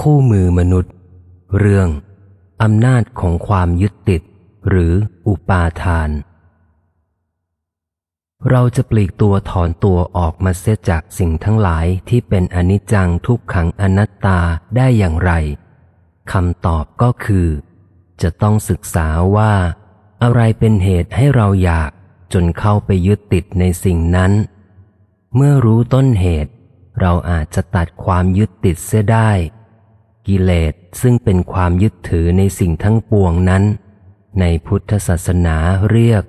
คู่มือมนุษย์ เรื่อง อำนาจของความยึดติด หรืออุปาทาน เราจะปลีกตัวถอนตัวออกมาเสียจากสิ่งทั้งหลายที่เป็นอนิจจังทุกขังอนัตตาได้อย่างไรคำตอบก็คือ จะต้องศึกษาว่า อะไรเป็นเหตุให้เราอยากจนเข้าไปยึดติดในสิ่งนั้น เมื่อรู้ต้นเหตุ เราอาจจะตัดความยึดติดเสียได้ กิเลสซึ่งเป็นความยึดถือในสิ่งทั้งปวงนั้น ในพุทธศาสนาเรียก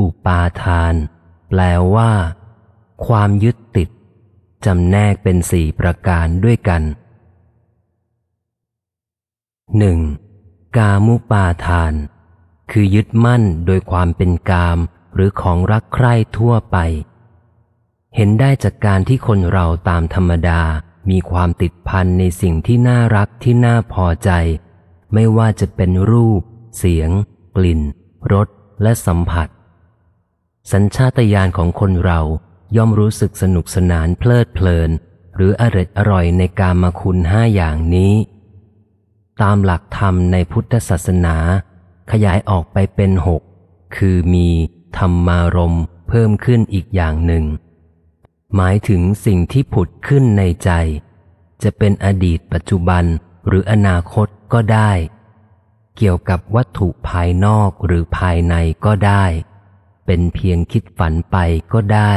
อุปาทาน แปลว่า ความยึดติดจำแนกเป็นสี่ประการด้วยกันหนึ่งกามุปาทาน คือยึดมั่นโดยความเป็นกามหรือของรักใคร่ทั่วไป เห็นได้จากการที่คนเราตามธรรมดา มีความติดพันในสิ่งที่น่ารักที่น่าพอใจ ไม่ว่าจะเป็นรูป เสียง กลิ่นรสและสัมผัส สัญชาตญาณของคนเราย่อมรู้สึกสนุกสนานเพลิดเพลิน หรืออร่อยอร่อยในการมาคุณห้าอย่างนี้ ตามหลักธรรมในพุทธศาสนา ขยายออกไปเป็นหกคือมีธรรมารมเพิ่มขึ้นอีกอย่างหนึ่ง หมายถึงสิ่งที่ผุดขึ้นในใจ จะเป็นอดีตปัจจุบันหรืออนาคตก็ได้ เกี่ยวกับวัตถุภายนอกหรือภายในก็ได้ เป็นเพียงคิดฝันไปก็ได้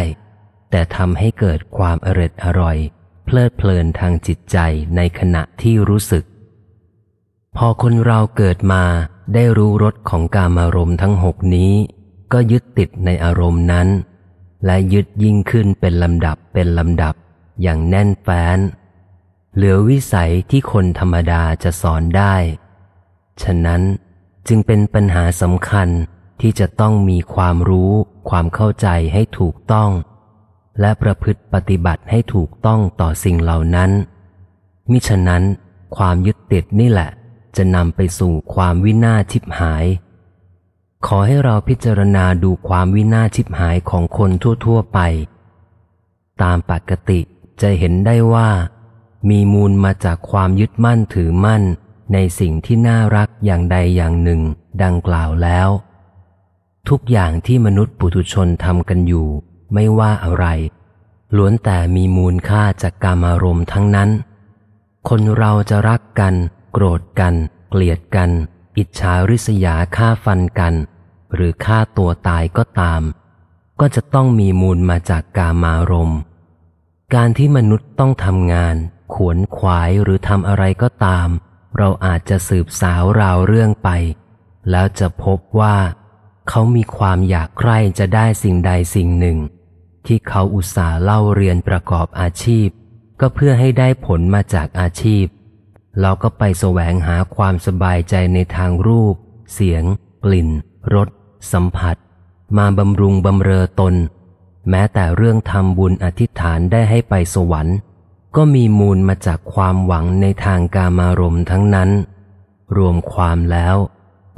แต่ทำให้เกิดความอร็ดอร่อย เพลิดเพลินทางจิตใจในขณะที่รู้สึก พอคนเราเกิดมาได้รู้รสของกามารมณ์ทั้งหกนี้ ก็ยึดติดในอารมณ์นั้น และยึดยิ่งขึ้นเป็นลำดับเป็นลำดับ อย่างแน่นแฟ้น เหลือวิสัยที่คนธรรมดาจะสอนได้ ฉะนั้นจึงเป็นปัญหาสำคัญที่จะต้องมีความรู้ ความเข้าใจให้ถูกต้อง และประพฤติปฏิบัติให้ถูกต้องต่อสิ่งเหล่านั้น มิฉะนั้น ความยึดติดนี่แหละ จะนำไปสู่ความวินาชิบหาย ขอให้เราพิจารณาดูความวินาชิบหายของคนทั่ว ๆ ไป ตามปกติจะเห็นได้ว่า มีมูลมาจากความยึดมั่นถือมั่นในสิ่งที่น่ารักอย่างใดอย่างหนึ่ง ดังกล่าวแล้ว ทุกอย่างที่มนุษย์ปุถุชนทำกันอยู่ ไม่ว่าอะไรล้วนแต่มีมูลค่าจากกามารมณ์ทั้งนั้น คนเราจะรักกัน โกรธกัน เกลียดกัน อิจฉาริษยาฆ่าฟันกัน หรือฆ่าตัวตายก็ตาม ก็จะต้องมีมูลมาจากกามารมณ์ การที่มนุษย์ต้องทำงาน ขวนขวายหรือทำอะไรก็ตาม เราอาจจะสืบสาวราวเรื่องไป แล้วจะพบว่า เขามีความอยากใคร่จะได้สิ่งใดสิ่งหนึ่ง ที่เขาอุตส่าห์เล่าเรียนประกอบอาชีพ ก็เพื่อให้ได้ผลมาจากอาชีพเราก็ไปแสวงหาความสบายใจในทางรูป เสียง กลิ่น รส สัมผัส มาบำรุงบำเรอตน แม้แต่เรื่องทำบุญอธิษฐานได้ให้ไปสวรรค์ ก็มีมูลมาจากความหวังในทางกามารมณ์ทั้งนั้น รวมความแล้ว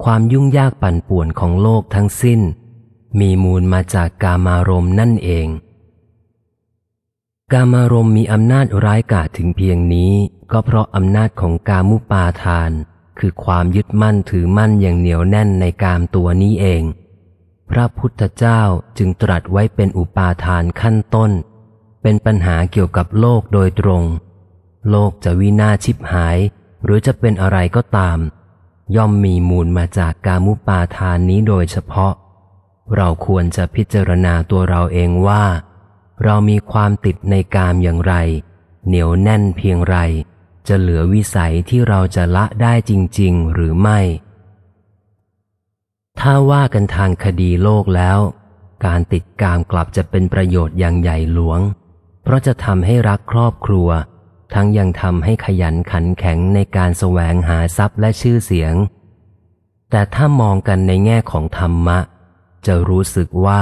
ความยุ่งยากปั่นป่วนของโลกทั้งสิ้น มีมูลมาจากกามารมณ์นั่นเอง กามารมณ์มีอำนาจร้ายกาจถึงเพียงนี้ ก็เพราะอำนาจของกามุปาทาน คือความยึดมั่นถือมั่นอย่างเหนียวแน่นในกามตัวนี้เอง พระพุทธเจ้าจึงตรัสไว้เป็นอุปาทานขั้นต้น เป็นปัญหาเกี่ยวกับโลกโดยตรง โลกจะวินาชิบหาย หรือจะเป็นอะไรก็ตาม ย่อมมีมูลมาจากกามุปาทานนี้โดยเฉพาะ เราควรจะพิจารณาตัวเราเองว่า เรามีความติดในกามอย่างไร เหนียวแน่นเพียงไร จะเหลือวิสัยที่เราจะละได้จริง ๆ หรือไม่ ถ้าว่ากันทางคดีโลกแล้ว การติดกามกลับจะเป็นประโยชน์อย่างใหญ่หลวง เพราะจะทำให้รักครอบครัว ทั้งยังทำให้ขยันขันแข็งในการแสวงหาทรัพย์และชื่อเสียง แต่ถ้ามองกันในแง่ของธรรมะ จะรู้สึกว่า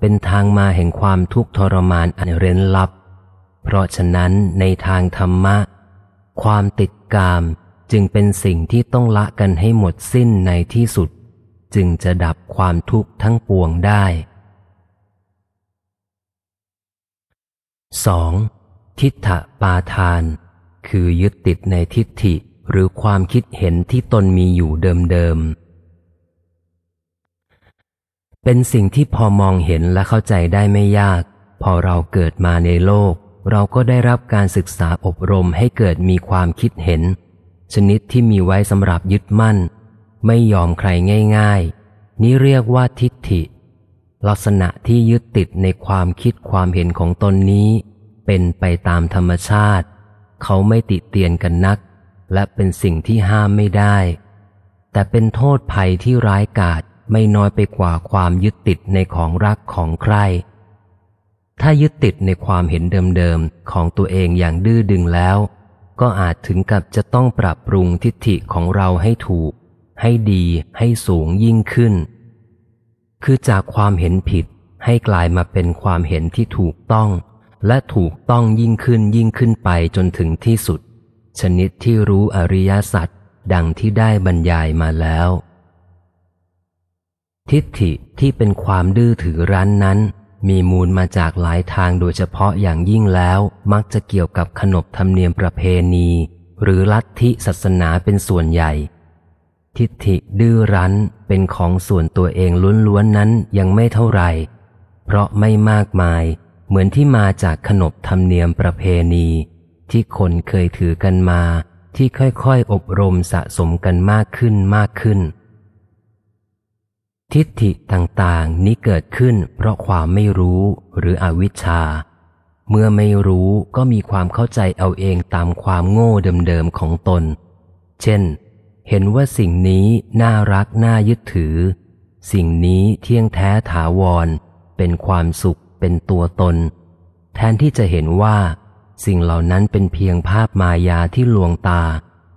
เป็นทางมาแห่งความทุกข์ทรมานอันเร้นลับ เพราะฉะนั้นในทางธรรมะ ความติดกามจึงเป็นสิ่งที่ต้องละกันให้หมดสิ้นในที่สุด จึงจะดับความทุกข์ทั้งปวงได้ 2. ทิฏฐปาทาน คือยึดติดในทิฏฐิหรือความคิดเห็นที่ตนมีอยู่เดิมๆ เป็นสิ่งที่พอมองเห็นและเข้าใจได้ไม่ยาก พอเราเกิดมาในโลก เราก็ได้รับการศึกษาอบรมให้เกิดมีความคิดเห็น ชนิดที่มีไว้สำหรับยึดมั่น ไม่ยอมใครง่าย ๆ นี้เรียกว่าทิฏฐิ ลักษณะที่ยึดติดในความคิดความเห็นของตนนี้ เป็นไปตามธรรมชาติ เขาไม่ติเตียนกันนัก และเป็นสิ่งที่ห้ามไม่ได้ แต่เป็นโทษภัยที่ร้ายกาจไม่น้อยไปกว่าความยึดติดในของรักของใคร ถ้ายึดติดในความเห็นเดิมๆของตัวเองอย่างดื้อดึงแล้ว ก็อาจถึงกับจะต้องปรับปรุงทิฏฐิของเราให้ถูก ให้ดีให้สูงยิ่งขึ้น คือจากความเห็นผิดให้กลายมาเป็นความเห็นที่ถูกต้อง และถูกต้องยิ่งขึ้นยิ่งขึ้นไปจนถึงที่สุด ชนิดที่รู้อริยสัจดังที่ได้บรรยายมาแล้ว ทิฏฐิที่เป็นความดื้อถือรั้นนั้น มีมูลมาจากหลายทางโดยเฉพาะอย่างยิ่งแล้วมักจะเกี่ยวกับขนบธรรมเนียมประเพณี หรือลัทธิศาสนาเป็นส่วนใหญ่ ทิฏฐิดื้อรั้นเป็นของส่วนตัวเองล้วนๆนั้นยังไม่เท่าไหร่ เพราะไม่มากมายเหมือนที่มาจากขนบธรรมเนียมประเพณี ที่คนเคยถือกันมา ที่ค่อยๆอบรมสะสมกันมากขึ้นมากขึ้น ทิฏฐิต่างๆ นี้เกิดขึ้นเพราะความไม่รู้หรืออวิชชา เมื่อไม่รู้ก็มีความเข้าใจเอาเองตามความโง่เดิมๆของตน เช่น เห็นว่าสิ่งนี้น่ารักน่ายึดถือ สิ่งนี้เที่ยงแท้ถาวร เป็นความสุข เป็นตัวตน แทนที่จะเห็นว่า สิ่งเหล่านั้นเป็นเพียงภาพมายาที่ลวงตา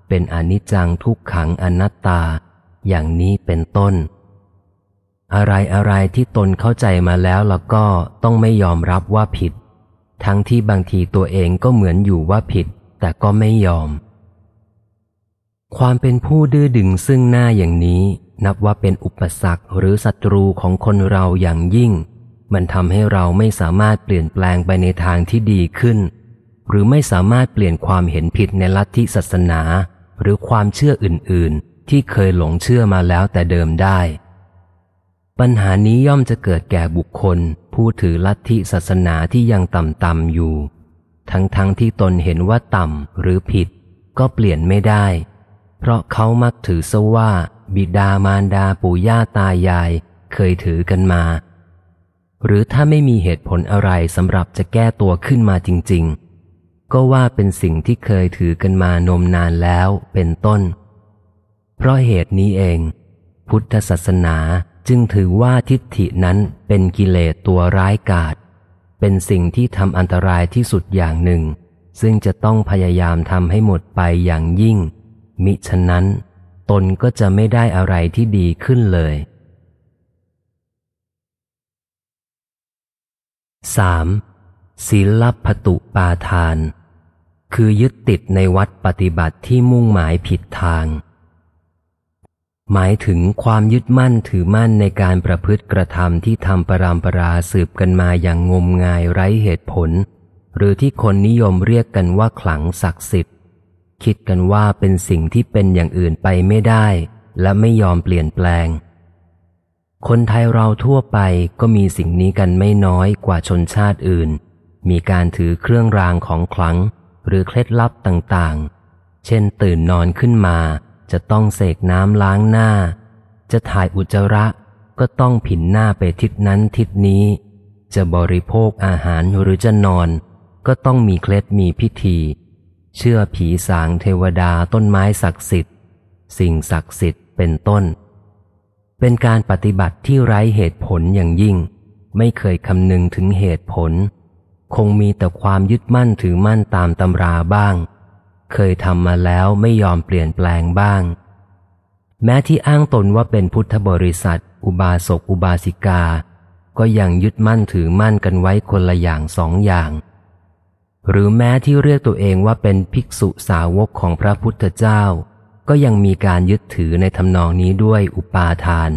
เป็นอนิจจังทุกขังอนัตตา อย่างนี้เป็นต้น อะไรอะไรที่ตนเข้าใจมาแล้วแล้วก็ต้องไม่ยอมรับว่าผิด ทั้งที่บางทีตัวเองก็เหมือนอยู่ว่าผิด แต่ก็ไม่ยอม ความเป็นผู้ดื้อดึงซึ่งหน้าอย่างนี้ นับว่าเป็นอุปสรรคหรือศัตรูของคนเราอย่างยิ่ง มันทำให้เราไม่สามารถเปลี่ยนแปลงไปในทางที่ดีขึ้น หรือไม่สามารถเปลี่ยนความเห็นผิดในลัทธิศาสนา หรือความเชื่ออื่น ๆ ที่เคยหลงเชื่อมาแล้วแต่เดิมได้ ปัญหานี้ย่อมจะเกิดแก่บุคคล ผู้ถือลัทธิศาสนาที่ยังต่ำๆอยู่ ทั้งๆทที่ตนเห็นว่าต่ำหรือผิด ก็เปลี่ยนไม่ได้ เพราะเขามักถือซะว่า บิดามารดาปู่ย่าตายาย เคยถือกันมา หรือถ้าไม่มีเหตุผลอะไรสำหรับจะแก้ตัวขึ้นมาจริง ๆ ก็ว่าเป็นสิ่งที่เคยถือกันมานมนานแล้วเป็นต้น เพราะเหตุนี้เอง พุทธศาสนาจึงถือว่าทิฏฐินั้นเป็นกิเลสตัวร้ายกาจเป็นสิ่งที่ทำอันตรายที่สุดอย่างหนึ่ง ซึ่งจะต้องพยายามทำให้หมดไปอย่างยิ่ง มิฉะนั้น ตนก็จะไม่ได้อะไรที่ดีขึ้นเลย 3. ศีลพตุปาทาน คือยึดติดในวัดปฏิบัติที่มุ่งหมายผิดทาง หมายถึงความยึดมั่นถือมั่นในการประพฤติกระทำที่ทำปรามปราสืบกันมาอย่างงมงายไร้เหตุผล หรือที่คนนิยมเรียกกันว่าขลังศักดิ์สิทธิ์ คิดกันว่าเป็นสิ่งที่เป็นอย่างอื่นไปไม่ได้ และไม่ยอมเปลี่ยนแปลง คนไทยเราทั่วไปก็มีสิ่งนี้กันไม่น้อยกว่าชนชาติอื่น มีการถือเครื่องรางของขลัง หรือเคล็ดลับต่างๆ เช่นตื่นนอนขึ้นมา จะต้องเสกน้ำล้างหน้า จะถ่ายอุจจาระก็ต้องผินหน้าไปทิศนั้นทิศนี้ จะบริโภคอาหารหรือจะนอน ก็ต้องมีเคล็ดมีพิธี เชื่อผีสางเทวดาต้นไม้ศักดิ์สิทธิ์ สิ่งศักดิ์สิทธิ์เป็นต้น เป็นการปฏิบัติที่ไร้เหตุผลอย่างยิ่ง ไม่เคยคำนึงถึงเหตุผล คงมีแต่ความยึดมั่นถือมั่นตามตำราบ้าง เคยทำมาแล้วไม่ยอมเปลี่ยนแปลงบ้าง แม้ที่อ้างตนว่าเป็นพุทธบริษัท อุบาสกอุบาสิกา ก็ยังยึดมั่นถือมั่นกันไว้คนละอย่างสองอย่าง หรือแม้ที่เรียกตัวเองว่าเป็นภิกษุสาวกของพระพุทธเจ้า ก็ยังมีการยึดถือในทำนองนี้ด้วยอุปาทาน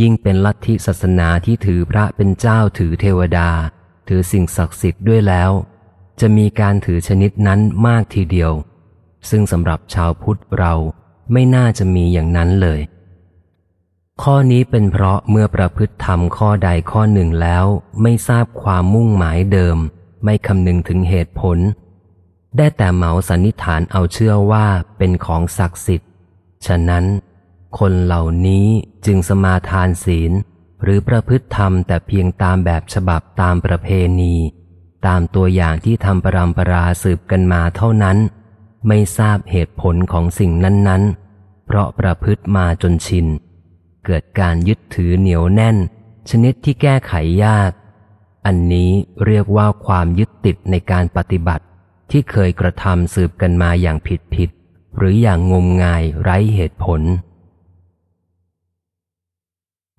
ยิ่งเป็นลัทธิศาสนาที่ถือพระเป็นเจ้าถือเทวดา ถือสิ่งศักดิ์สิทธิ์ด้วยแล้ว จะมีการถือชนิดนั้นมากทีเดียว ซึ่งสำหรับชาวพุทธเราไม่น่าจะมีอย่างนั้นเลย ข้อนี้เป็นเพราะเมื่อประพฤติธรรมข้อใดข้อหนึ่งแล้ว ไม่ทราบความมุ่งหมายเดิม ไม่คำนึงถึงเหตุผล ได้แต่เหมาสันนิษฐานเอาเชื่อว่าเป็นของศักดิ์สิทธิ์ ฉะนั้น คนเหล่านี้จึงสมาทานศีล หรือประพฤติธรรมแต่เพียงตามแบบฉบับตามประเพณี ตามตัวอย่างที่ทำปรำปราสืบกันมาเท่านั้น ไม่ทราบเหตุผลของสิ่งนั้น ๆ เพราะประพฤติมาจนชิน เกิดการยึดถือเหนียวแน่น ชนิดที่แก้ไขยาก อันนี้เรียกว่าความยึดติดในการปฏิบัติ ที่เคยกระทำสืบกันมาอย่างผิดผิดหรืออย่างงมงายไร้เหตุผล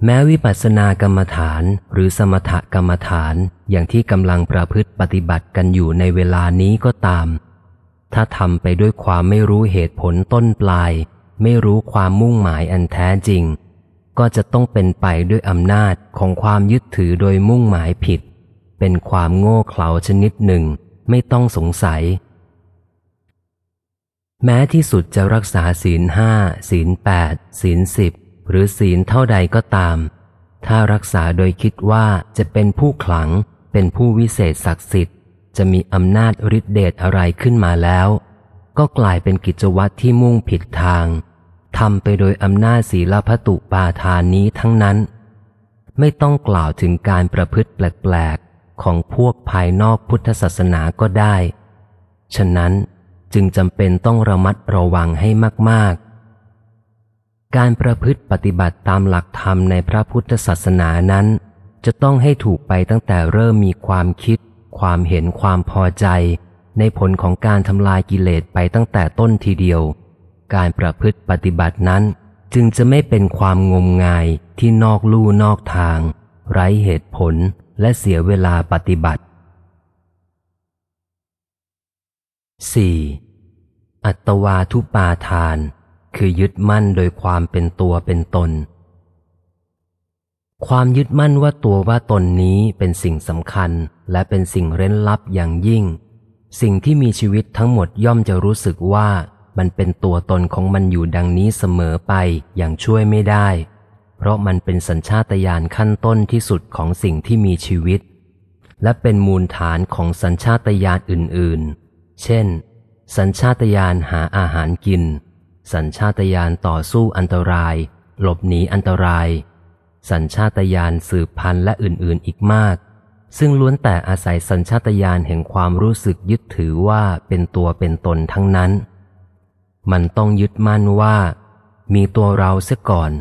แม้วิปัสสนากรรมฐานหรือสมถกรรมฐานอย่างที่กำลังประพฤติปฏิบัติกันอยู่ในเวลานี้ก็ตาม ถ้าทำไปด้วยความไม่รู้เหตุผลต้นปลาย ไม่รู้ความมุ่งหมายอันแท้จริง ก็จะต้องเป็นไปด้วยอำนาจของความยึดถือโดยมุ่งหมายผิด เป็นความโง่เขลาชนิดหนึ่ง ไม่ต้องสงสัย แม้ที่สุดจะรักษาศีลห้าศีลแปดศีลสิบ หรือศีลเท่าใดก็ตาม ถ้ารักษาโดยคิดว่าจะเป็นผู้ขลัง เป็นผู้วิเศษศักดิ์สิทธิ์ จะมีอำนาจฤทธิเดชอะไรขึ้นมาแล้ว ก็กลายเป็นกิจวัตรที่มุ่งผิดทางทำไปโดยอำนาจศีลพัตุปาทานนี้ทั้งนั้น ไม่ต้องกล่าวถึงการประพฤติแปลกๆ ของพวกภายนอกพุทธศาสนาก็ได้ ฉะนั้นจึงจำเป็นต้องระมัดระวังให้มากๆ การประพฤติปฏิบัติตามหลักธรรมในพระพุทธศาสนานั้น จะต้องให้ถูกไปตั้งแต่เริ่มมีความคิด ความเห็นความพอใจ ในผลของการทำลายกิเลสไปตั้งแต่ต้นทีเดียว การประพฤติปฏิบัตินั้น จึงจะไม่เป็นความงมงายที่นอกลู่นอกทาง ไร้เหตุผลและเสียเวลาปฏิบัติ 4. อัตวาทุปาทาน คือยึดมั่นโดยความเป็นตัวเป็นตน ความยึดมั่นว่าตัวว่าตนนี้เป็นสิ่งสำคัญและเป็นสิ่งเร้นลับอย่างยิ่ง สิ่งที่มีชีวิตทั้งหมดย่อมจะรู้สึกว่ามันเป็นตัวตนของมันอยู่ดังนี้เสมอไปอย่างช่วยไม่ได้ เพราะมันเป็นสัญชาตญาณขั้นต้นที่สุดของสิ่งที่มีชีวิต และเป็นมูลฐานของสัญชาตญาณอื่น ๆ เช่น สัญชาตญาณหาอาหารกิน สัญชาตญาณต่อสู้อันตราย หลบหนีอันตราย สัญชาตญาณสืบพันธุ์และอื่นๆอีกมาก ซึ่งล้วนแต่อาศัยสัญชาตญาณแห่งความรู้สึกยึดถือว่าเป็นตัวเป็นตนทั้งนั้น มันต้องยึดมั่นว่า มีตัวเราเสียก่อน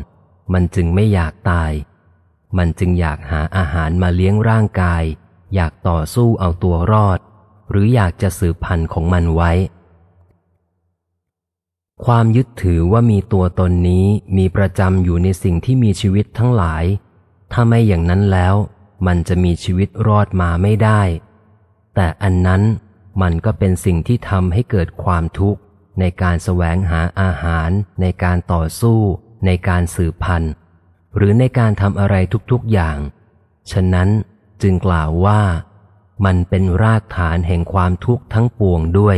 มันจึงไม่อยากตาย มันจึงอยากหาอาหารมาเลี้ยงร่างกาย อยากต่อสู้เอาตัวรอด หรืออยากจะสืบพันธุ์ของมันไว้ ความยึดถือว่ามีตัวตนนี้มีประจำอยู่ในสิ่งที่มีชีวิตทั้งหลาย ถ้าไม่อย่างนั้นแล้ว มันจะมีชีวิตรอดมาไม่ได้ แต่อันนั้นมันก็เป็นสิ่งที่ทำให้เกิดความทุกข์ ในการแสวงหาอาหาร ในการต่อสู้ ในการสืบพันธุ์ หรือในการทำอะไรทุกๆอย่าง ฉะนั้นจึงกล่าวว่า มันเป็นรากฐานแห่งความทุกข์ทั้งปวงด้วย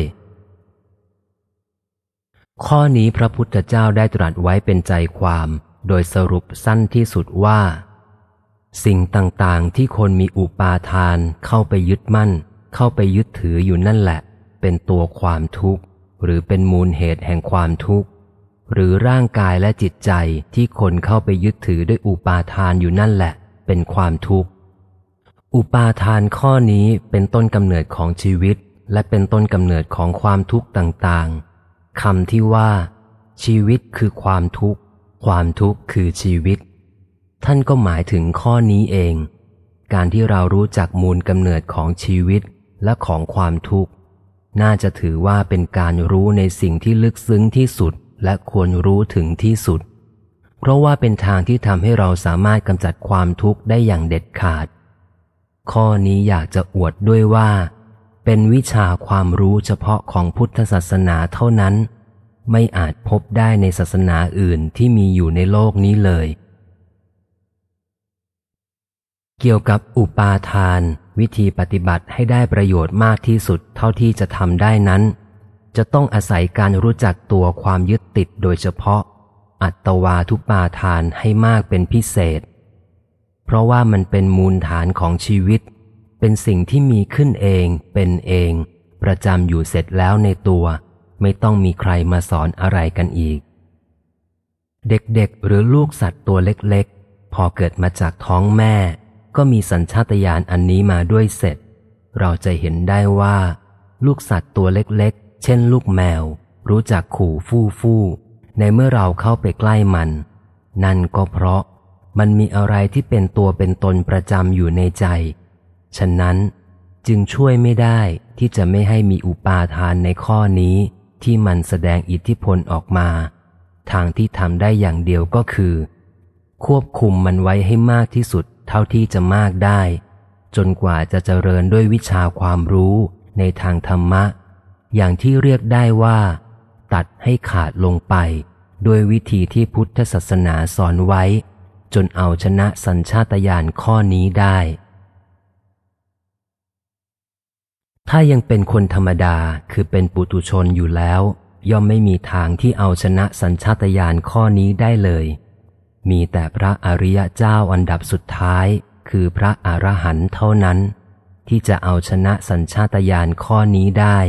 ข้อนี้พระพุทธเจ้าได้ตรัสไว้เป็นใจความ โดยสรุปสั้นที่สุดว่า สิ่งต่างๆที่คนมีอุปาทานเข้าไปยึดมั่น เข้าไปยึดถืออยู่นั่นแหละ เป็นตัวความทุกข์ หรือเป็นมูลเหตุแห่งความทุกข์ หรือร่างกายและจิตใจที่คนเข้าไปยึดถือด้วยอุปาทานอยู่นั่นแหละ เป็นความทุกข์ อุปาทานข้อนี้เป็นต้นกำเนิดของชีวิต และเป็นต้นกำเนิดของความทุกข์ต่างๆ คำที่ว่า ชีวิตคือความทุกข์ ความทุกข์คือชีวิต ท่านก็หมายถึงข้อนี้เอง การที่เรารู้จักมูลกำเนิดของชีวิตและของความทุกข์ น่าจะถือว่าเป็นการรู้ในสิ่งที่ลึกซึ้งที่สุดและควรรู้ถึงที่สุด เพราะว่าเป็นทางที่ทำให้เราสามารถกำจัดความทุกข์ได้อย่างเด็ดขาด ข้อนี้อยากจะอวดด้วยว่า เป็นวิชาความรู้เฉพาะของพุทธศาสนาเท่านั้น ไม่อาจพบได้ในศาสนาอื่นที่มีอยู่ในโลกนี้เลย เกี่ยวกับอุปาทาน วิธีปฏิบัติให้ได้ประโยชน์มากที่สุดเท่าที่จะทำได้นั้น จะต้องอาศัยการรู้จักตัวความยึดติดโดยเฉพาะ อัตวาทุปาทานให้มากเป็นพิเศษ เพราะว่ามันเป็นมูลฐานของชีวิต เป็นสิ่งที่มีขึ้นเอง เป็นเอง ประจำอยู่เสร็จแล้วในตัว ไม่ต้องมีใครมาสอนอะไรกันอีก เด็กๆ หรือลูกสัตว์ตัวเล็กๆ พอเกิดมาจากท้องแม่ ก็มีสัญชาตญาณอันนี้มาด้วยเสร็จ เราจะเห็นได้ว่า ลูกสัตว์ตัวเล็กๆ เช่น ลูกแมว รู้จักขู่ฟู่ฟู่ในเมื่อเราเข้าไปใกล้มัน นั่นก็เพราะมันมีอะไรที่เป็นตัวเป็นตนประจำอยู่ในใจ ฉะนั้นจึงช่วยไม่ได้ที่จะไม่ให้มีอุปาทานในข้อนี้ที่มันแสดงอิทธิพลออกมา ทางที่ทำได้อย่างเดียวก็คือ ควบคุมมันไว้ให้มากที่สุดเท่าที่จะมากได้ จนกว่าจะเจริญด้วยวิชาความรู้ในทางธรรมะ อย่างที่เรียกได้ว่า ตัดให้ขาดลงไป ด้วยวิธีที่พุทธศาสนาสอนไว้ จนเอาชนะสัญชาตญาณข้อนี้ได้ ถ้ายังเป็นคนธรรมดาคือเป็นปุตุชนอยู่แล้ว ย่อมไม่มีทางที่เอาชนะสัญชาตญาณข้อนี้ได้เลย มีแต่พระอริยเจ้าอันดับสุดท้าย คือพระอรหันต์เท่านั้น ที่จะเอาชนะสัญชาตญาณข้อนี้ได้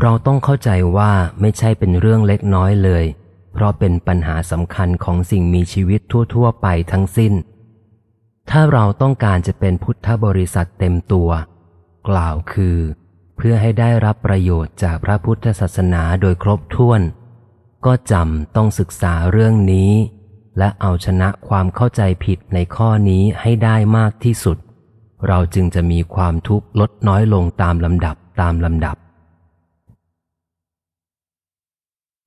เราต้องเข้าใจว่าไม่ใช่เป็นเรื่องเล็กน้อยเลย เพราะเป็นปัญหาสำคัญของสิ่งมีชีวิตทั่ว ๆ ไปทั้งสิ้น ถ้าเราต้องการจะเป็นพุทธบริษัทเต็มตัว กล่าวคือ เพื่อให้ได้รับประโยชน์จากพระพุทธศาสนาโดยครบถ้วน ก็จำต้องศึกษาเรื่องนี้ และเอาชนะความเข้าใจผิดในข้อนี้ให้ได้มากที่สุด เราจึงจะมีความทุกข์ลดน้อยลงตามลำดับตามลำดับ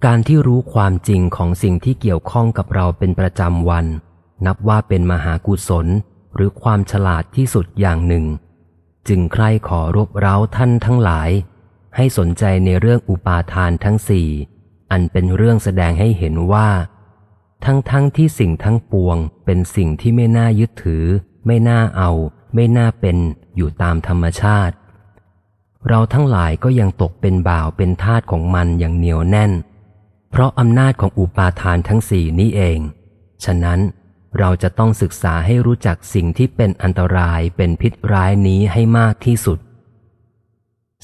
การที่รู้ความจริงของสิ่งที่เกี่ยวข้องกับเราเป็นประจำวัน นับว่าเป็นมหากุศลหรือความฉลาดที่สุดอย่างหนึ่ง จึงใคร่ขอรบเร้าท่านทั้งหลาย ให้สนใจในเรื่องอุปาทานทั้งสี่ อันเป็นเรื่องแสดงให้เห็นว่า ทั้งทั้งที่สิ่งทั้งปวง เป็นสิ่งที่ไม่น่ายึดถือ ไม่น่าเอา ไม่น่าเป็นอยู่ตามธรรมชาติ เราทั้งหลายก็ยังตกเป็นบ่าวเป็นทาสของมันอย่างเหนียวแน่น เพราะอำนาจของอุปาทานทั้งสี่นี้เอง ฉะนั้น เราจะต้องศึกษาให้รู้จักสิ่งที่เป็นอันตรายเป็นพิษร้ายนี้ให้มากที่สุด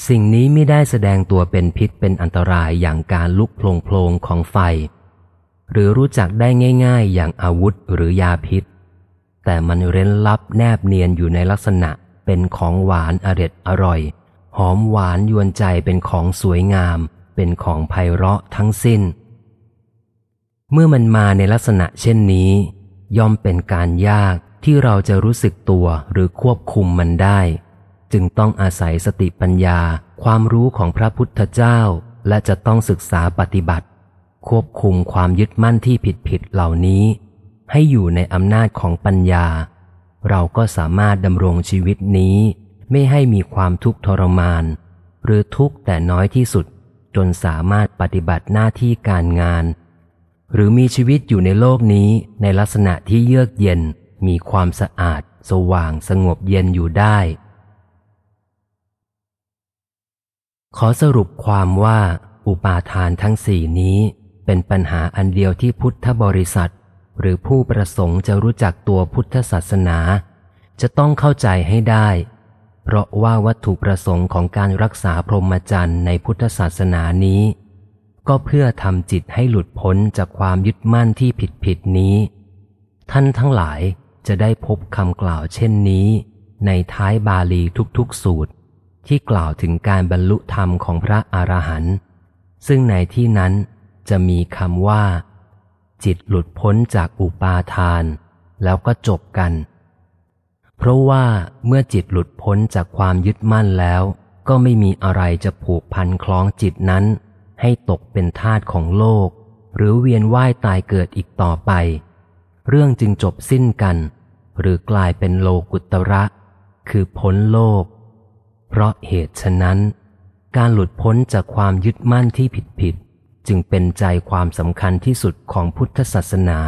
สิ่งนี้ไม่ได้แสดงตัวเป็นพิษเป็นอันตรายอย่างการลุกโผลงๆของไฟ หรือรู้จักได้ง่าย ๆ อย่างอาวุธหรือยาพิษ แต่มันเร้นลับแนบเนียนอยู่ในลักษณะเป็นของหวานอร็ดอร่อย หอมหวานยวนใจเป็นของสวยงาม เป็นของไพเราะทั้งสิ้น เมื่อมันมาในลักษณะเช่นนี้ ย่อมเป็นการยากที่เราจะรู้สึกตัวหรือควบคุมมันได้ จึงต้องอาศัยสติปัญญาความรู้ของพระพุทธเจ้า และจะต้องศึกษาปฏิบัติ ควบคุมความยึดมั่นที่ผิดผิดๆเหล่านี้ ให้อยู่ในอำนาจของปัญญา เราก็สามารถดำรงชีวิตนี้ ไม่ให้มีความทุกข์ทรมาน หรือทุกข์แต่น้อยที่สุด จนสามารถปฏิบัติหน้าที่การงาน หรือมีชีวิตอยู่ในโลกนี้ในลักษณะที่เยือกเย็น มีความสะอาด สว่างสงบเย็นอยู่ได้ ขอสรุปความว่า อุปาทานทั้งสี่นี้ เป็นปัญหาอันเดียวที่พุทธบริษัท หรือผู้ประสงค์จะรู้จักตัวพุทธศาสนา จะต้องเข้าใจให้ได้ เพราะว่าวัตถุประสงค์ของการรักษาพรหมจรรย์ในพุทธศาสนานี้ ก็เพื่อทำจิตให้หลุดพ้นจากความยึดมั่นที่ผิดผิดๆนี้ ท่านทั้งหลายจะได้พบคำกล่าวเช่นนี้ ในท้ายบาลีทุกๆสูตร ที่กล่าวถึงการบรรลุธรรมของพระอรหันต์ซึ่งในที่นั้นจะมีคำว่า จิตหลุดพ้นจากอุปาทาน แล้วก็จบกัน เพราะว่าเมื่อจิตหลุดพ้นจากความยึดมั่นแล้ว ก็ไม่มีอะไรจะผูกพันคล้องจิตนั้น ให้ตกเป็นทาสของโลก หรือเวียนว่ายตายเกิดอีกต่อไป เรื่องจึงจบสิ้นกัน หรือกลายเป็นโลกุตระ คือพ้นโลก เพราะเหตุฉะนั้น การหลุดพ้นจากความยึดมั่นที่ผิดผิดๆจึงเป็นใจความสำคัญที่สุดของพุทธศาสนา